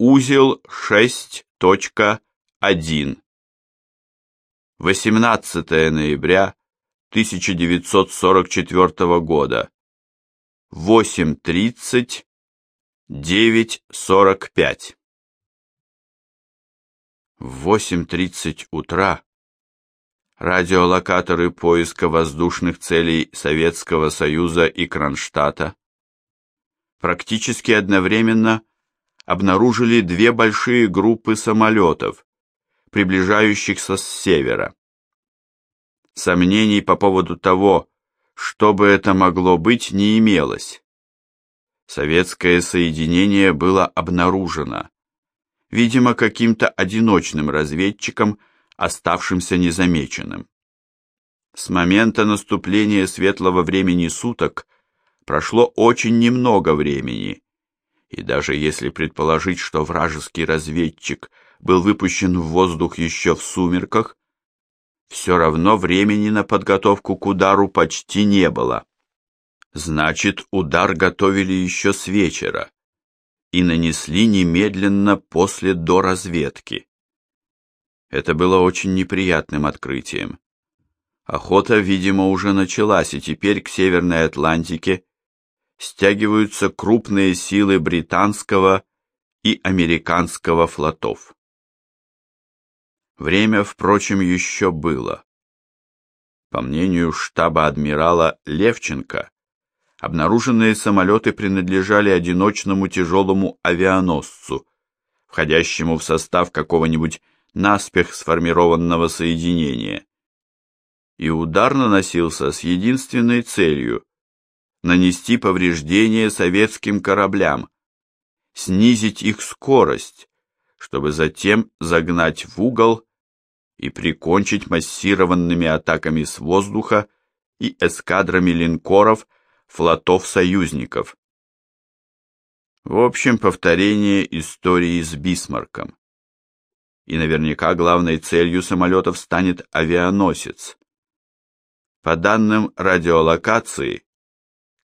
Узел 6.1. 18 ноября 1944 года. 8.30, 9.45. В 8.30 утра радиолокаторы поиска воздушных целей Советского Союза и Кронштадта практически одновременно обнаружили две большие группы самолетов, приближающихся с севера. Сомнений по поводу того, что бы это могло быть, не имелось. Советское соединение было обнаружено, видимо, каким-то одиночным разведчиком, оставшимся незамеченным. С момента наступления светлого времени суток прошло очень немного времени, и даже если предположить, что вражеский разведчик был выпущен в воздух еще в сумерках, все равно времени на подготовку к удару почти не было. Значит, удар готовили еще с вечера и нанесли немедленно после доразведки. Это было очень неприятным открытием. Охота, видимо, уже началась, и теперь к Северной Атлантике стягиваются крупные силы британского и американского флотов. Время, впрочем, еще было. По мнению штаба адмирала Левченко, обнаруженные самолеты принадлежали одиночному тяжелому авианосцу, входящему в состав какого-нибудь наспех сформированного соединения. И удар наносился с единственной целью – нанести повреждения советским кораблям, снизить их скорость, чтобы затем загнать в угол и прикончить массированными атаками с воздуха и эскадрами линкоров флотов союзников. В общем, повторение истории с Бисмарком и наверняка главной целью самолетов станет авианосец. По данным радиолокации,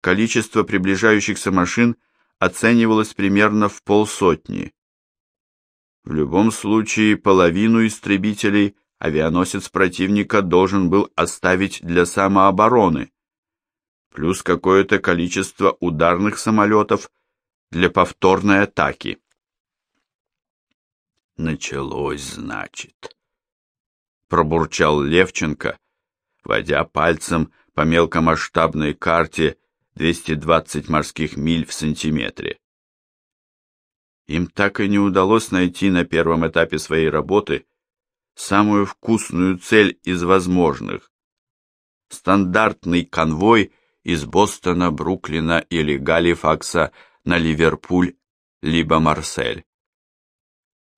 количество приближающихся машин оценивалось примерно в полсотни. В любом случае, половину истребителей авианосец противника должен был оставить для самообороны, плюс какое-то количество ударных самолетов для повторной атаки. Началось, значит. Пробурчал Левченко, водя пальцем по мелкомасштабной карте 220 морских миль в сантиметре. Им так и не удалось найти на первом этапе своей работы самую вкусную цель из возможных. Стандартный конвой из Бостона, Бруклина или Галифакса на Ливерпуль либо Марсель.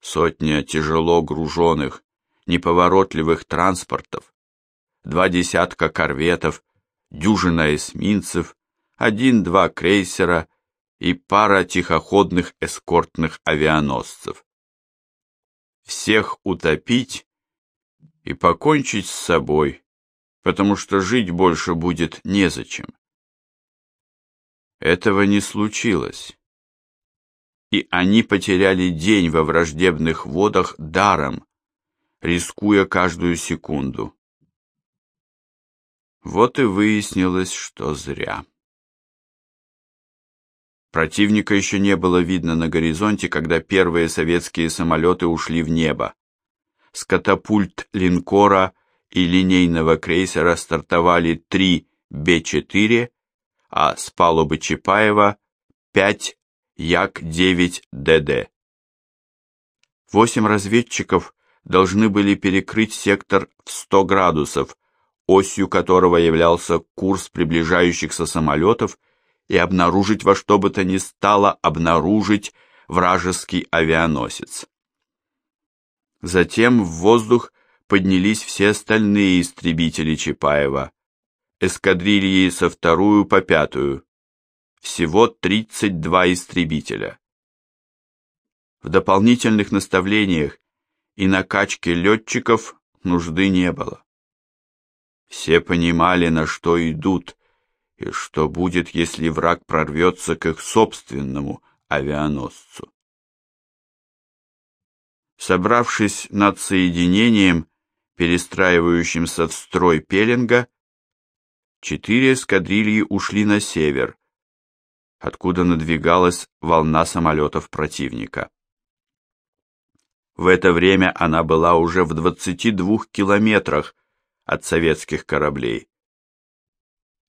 Сотня тяжело груженных, неповоротливых транспортов, два десятка корветов, дюжина эсминцев, один-два крейсера и пара тихоходных эскортных авианосцев. Всех утопить и покончить с собой, потому что жить больше будет незачем. Этого не случилось и они потеряли день во враждебных водах даром, рискуя каждую секунду. Вот и выяснилось, что зря. Противника еще не было видно на горизонте, когда первые советские самолеты ушли в небо. С катапульт линкора и линейного крейсера стартовали три Б-4, а с палубы Чапаева пять Як-9ДД. Восемь разведчиков должны были перекрыть сектор в 100 градусов, осью которого являлся курс приближающихся самолетов, и обнаружить во что бы то ни стало обнаружить вражеский авианосец. Затем в воздух поднялись все остальные истребители Чапаева, эскадрильи со вторую по пятую, всего 32 истребителя. В дополнительных наставлениях и накачке летчиков нужды не было. Все понимали, на что идут, и что будет, если враг прорвется к их собственному авианосцу. Собравшись над соединением, перестраивающимся в строй пеленга, четыре эскадрильи ушли на север, откуда надвигалась волна самолетов противника. В это время она была уже в 22 километрах от советских кораблей.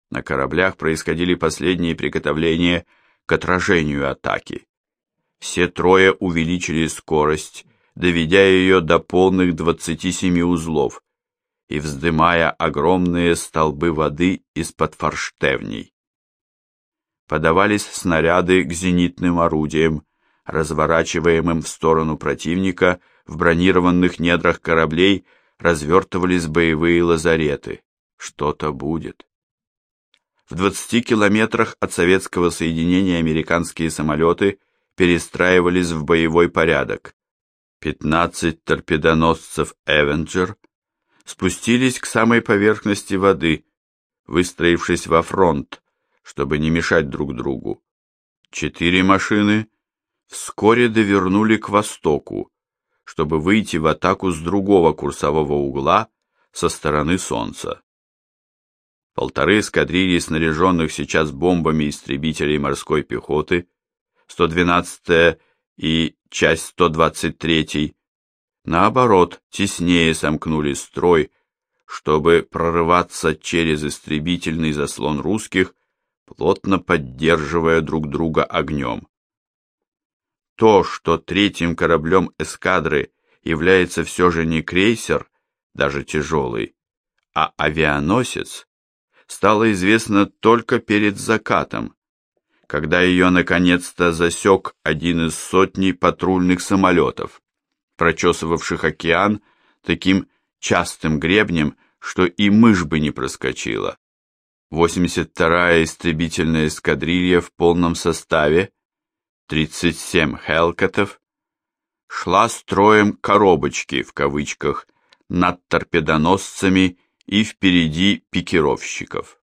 На кораблях происходили последние приготовления к отражению атаки. Все трое увеличили скорость, доведя ее до полных 27 узлов и вздымая огромные столбы воды из-под форштевней. Подавались снаряды к зенитным орудиям, разворачиваемым в сторону противника, в бронированных недрах кораблей развертывались боевые лазареты. Что-то будет. В 20 километрах от советского соединения американские самолеты перестраивались в боевой порядок. 15 торпедоносцев «Эвенджер» спустились к самой поверхности воды, выстроившись во фронт, чтобы не мешать друг другу. Четыре машины вскоре довернули к востоку, чтобы выйти в атаку с другого курсового угла со стороны Солнца. Полторы эскадрильи снаряженных сейчас бомбами истребителей морской пехоты, 112-я и часть 123-й, наоборот, теснее сомкнули строй, чтобы прорываться через истребительный заслон русских, плотно поддерживая друг друга огнем. То, что третьим кораблем эскадры является все же не крейсер, даже тяжелый, а авианосец, стало известно только перед закатом, когда ее наконец-то засек один из сотни патрульных самолетов, прочесывавших океан таким частым гребнем, что и мышь бы не проскочила. 82-я истребительная эскадрилья в полном составе, 37 «Хелкотов», шла строем «коробочки» в кавычках над торпедоносцами и впереди пикировщиков.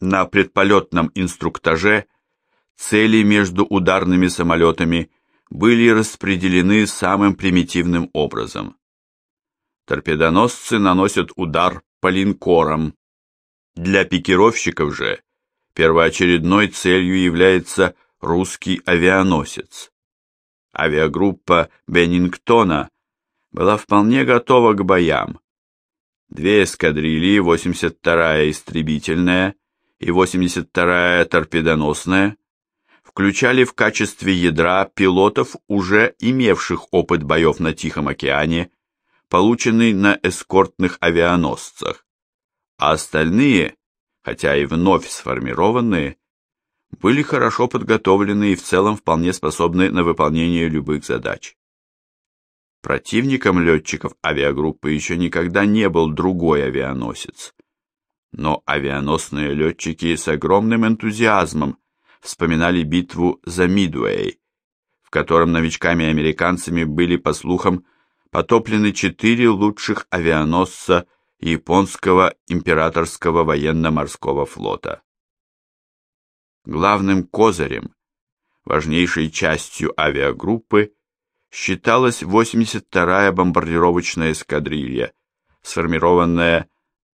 На предполетном инструктаже цели между ударными самолетами были распределены самым примитивным образом. Торпедоносцы наносят удар по линкорам. Для пикировщиков же первоочередной целью является русский авианосец. Авиагруппа Беннингтона была вполне готова к боям, Две эскадрильи, 82-я истребительная и 82-я торпедоносная, включали в качестве ядра пилотов, уже имевших опыт боев на Тихом океане, полученный на эскортных авианосцах, а остальные, хотя и вновь сформированные, были хорошо подготовлены и в целом вполне способны на выполнение любых задач. Противником летчиков авиагруппы еще никогда не был другой авианосец. Но авианосные летчики с огромным энтузиазмом вспоминали битву за Мидуэй, в котором новичками-американцами были, по слухам, потоплены четыре лучших авианосца японского императорского военно-морского флота. Главным козырем, важнейшей частью авиагруппы считалась 82-я бомбардировочная эскадрилья, сформированная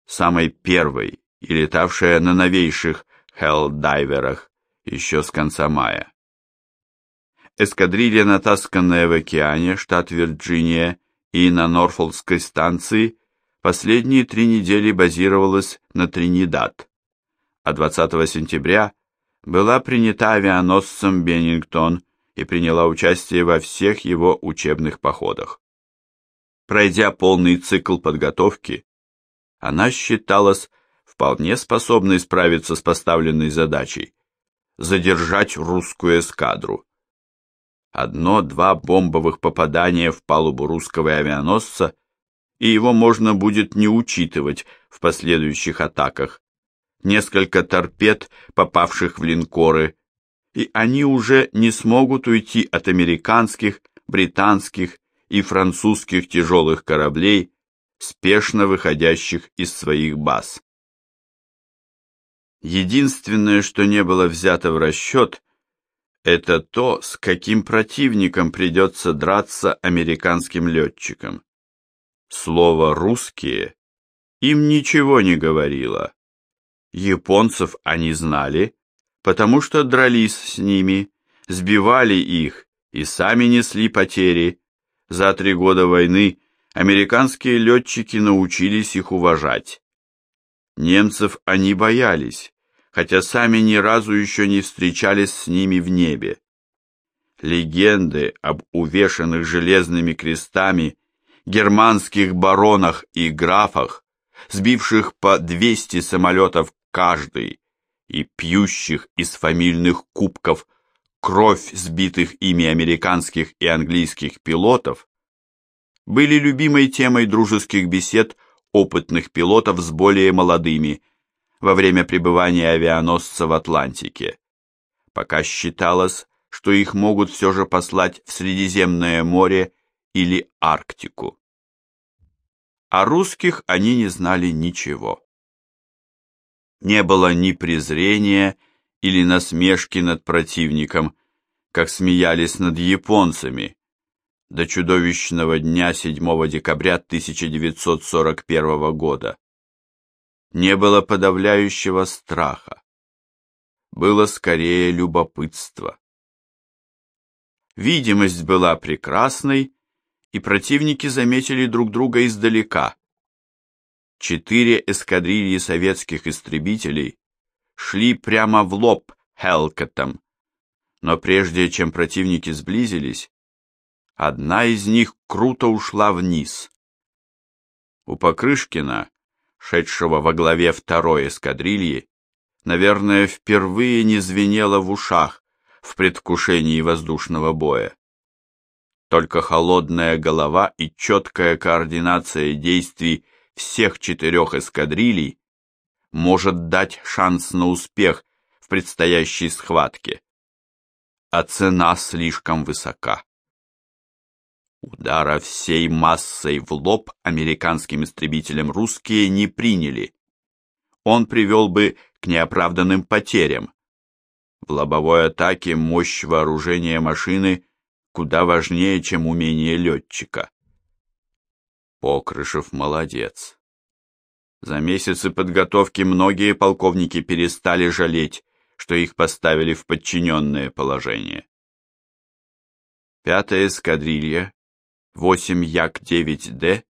самой первой и летавшая на новейших Хелл-дайверах еще с конца мая. Эскадрилья, натасканная в океане, штат Вирджиния, и на Норфолкской станции, последние три недели базировалась на Тринидад, а 20 сентября была принята авианосцем Беннингтон и приняла участие во всех его учебных походах. Пройдя полный цикл подготовки, она считалась вполне способной справиться с поставленной задачей – задержать русскую эскадру. Одно-два бомбовых попадания в палубу русского авианосца, и его можно будет не учитывать в последующих атаках. Несколько торпед, попавших в линкоры, и они уже не смогут уйти от американских, британских и французских тяжелых кораблей, спешно выходящих из своих баз. Единственное, что не было взято в расчет, Это то, с каким противником придется драться американским летчикам. Слово «русские» им ничего не говорило. Японцев они знали, потому что дрались с ними, сбивали их и сами несли потери. За три года войны американские летчики научились их уважать. Немцев они боялись, хотя сами ни разу еще не встречались с ними в небе. Легенды об увешанных железными крестами германских баронах и графах, сбивших по 200 самолетов каждый и пьющих из фамильных кубков кровь сбитых ими американских и английских пилотов, были любимой темой дружеских бесед опытных пилотов с более молодыми во время пребывания авианосца в Атлантике. Пока считалось, что их могут все же послать в Средиземное море или Арктику. О русских они не знали ничего. Не было ни презрения или насмешки над противником, как смеялись над японцами, до чудовищного дня 7 декабря 1941 года. Не было подавляющего страха. Было скорее любопытство. Видимость была прекрасной, и противники заметили друг друга издалека. Четыре эскадрильи советских истребителей шли прямо в лоб Хелкотом, но прежде чем противники сблизились, одна из них круто ушла вниз. У Покрышкина, шедшего во главе второй эскадрильи, наверное, впервые не звенело в ушах в предвкушении воздушного боя. Только холодная голова и четкая координация действий всех четырех эскадрилей может дать шанс на успех в предстоящей схватке. А цена слишком высока. Удара всей массой в лоб американским истребителям русские не приняли. Он привел бы к неоправданным потерям. В лобовой атаке мощь вооружения машины куда важнее, чем умение летчика. Покрышев молодец. За месяцы подготовки многие полковники перестали жалеть, что их поставили в подчиненное положение. Пятая эскадрилья, 8 Як-9Д,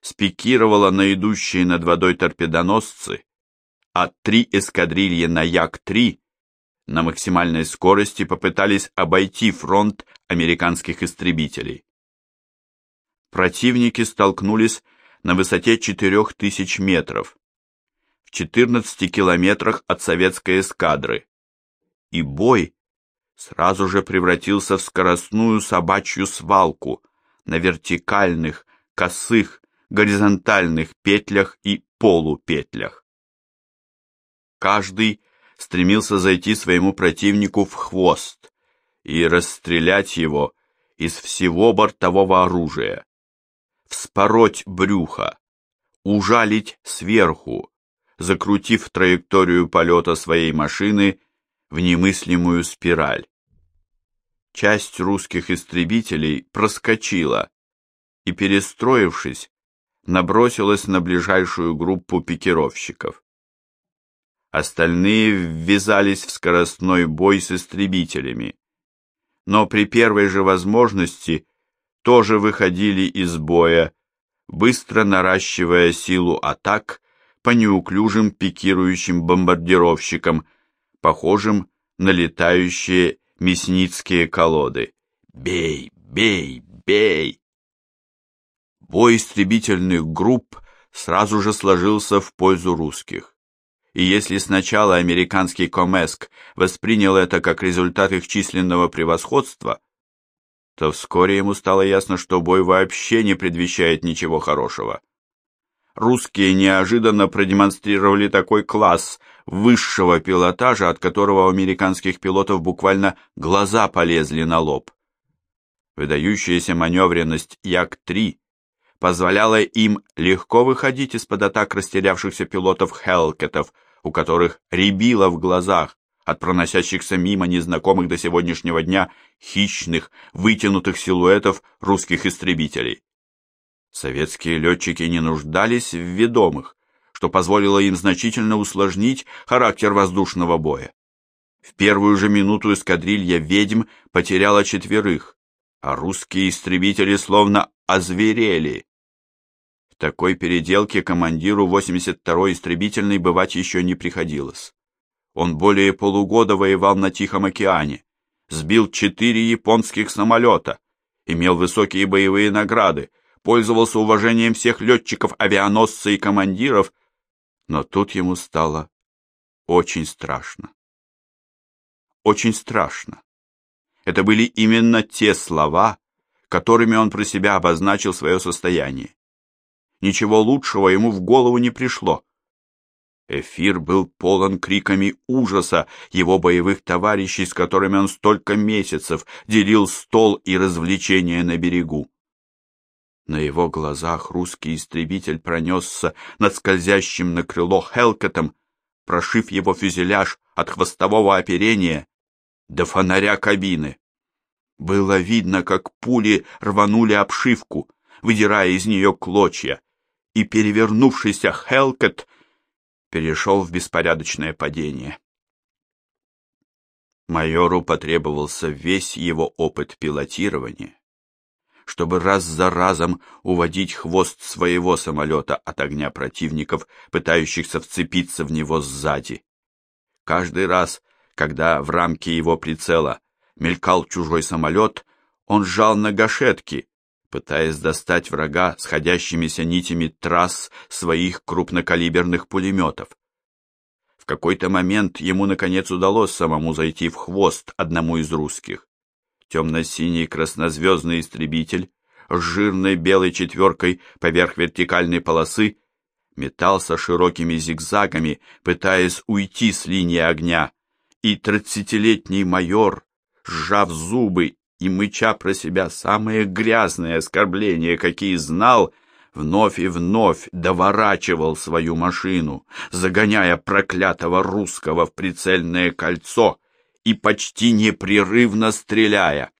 спикировала на идущие над водой торпедоносцы, а три эскадрильи на Як-3 на максимальной скорости попытались обойти фронт американских истребителей. Противники столкнулись на высоте 4000 метров, в 14 километрах от советской эскадры, и бой сразу же превратился в скоростную собачью свалку на вертикальных, косых, горизонтальных петлях и полупетлях. Каждый стремился зайти своему противнику в хвост и расстрелять его из всего бортового оружия, вспороть брюхо, ужалить сверху, закрутив траекторию полета своей машины в немыслимую спираль. Часть русских истребителей проскочила и, перестроившись, набросилась на ближайшую группу пикировщиков. Остальные ввязались в скоростной бой с истребителями, но при первой же возможности тоже выходили из боя, быстро наращивая силу атак по неуклюжим пикирующим бомбардировщикам, похожим на летающие мясницкие колоды. «Бей! Бей! Бей!» Бой истребительных групп сразу же сложился в пользу русских. И если сначала американский Комеск воспринял это как результат их численного превосходства, то вскоре ему стало ясно, что бой вообще не предвещает ничего хорошего. Русские неожиданно продемонстрировали такой класс высшего пилотажа, от которого у американских пилотов буквально глаза полезли на лоб. Выдающаяся маневренность Як-3 позволяла им легко выходить из-под атак растерявшихся пилотов Хелкетов, у которых рябило в глазах от проносящихся мимо незнакомых до сегодняшнего дня хищных, вытянутых силуэтов русских истребителей. Советские летчики не нуждались в ведомых, что позволило им значительно усложнить характер воздушного боя. В первую же минуту эскадрилья ведьм потеряла четверых, а русские истребители словно озверели. В такой переделке командиру 82-й истребительной бывать еще не приходилось. Он более полугода воевал на Тихом океане, сбил четыре японских самолета, имел высокие боевые награды, пользовался уважением всех летчиков, авианосца и командиров, но тут ему стало очень страшно. Очень страшно. Это были именно те слова, которыми он про себя обозначил свое состояние. Ничего лучшего ему в голову не пришло. Эфир был полон криками ужаса его боевых товарищей, с которыми он столько месяцев делил стол и развлечения на берегу. На его глазах русский истребитель пронесся над скользящим на крыло Хелкотом, прошив его фюзеляж от хвостового оперения до фонаря кабины. Было видно, как пули рванули обшивку, выдирая из нее клочья, и перевернувшийся Хелкот перешел в беспорядочное падение. Майору потребовался весь его опыт пилотирования, чтобы раз за разом уводить хвост своего самолета от огня противников, пытающихся вцепиться в него сзади. Каждый раз, когда в рамке его прицела мелькал чужой самолет, он сжал на гашетки, пытаясь достать врага сходящимися нитями трасс своих крупнокалиберных пулеметов. В какой-то момент ему, наконец, удалось самому зайти в хвост одному из русских. Темно-синий краснозвездный истребитель с жирной белой четверкой поверх вертикальной полосы метался широкими зигзагами, пытаясь уйти с линии огня, и тридцатилетний майор, сжав зубы и мыча про себя самые грязные оскорбления, какие знал, вновь и вновь доворачивал свою машину, загоняя проклятого русского в прицельное кольцо и почти непрерывно стреляя.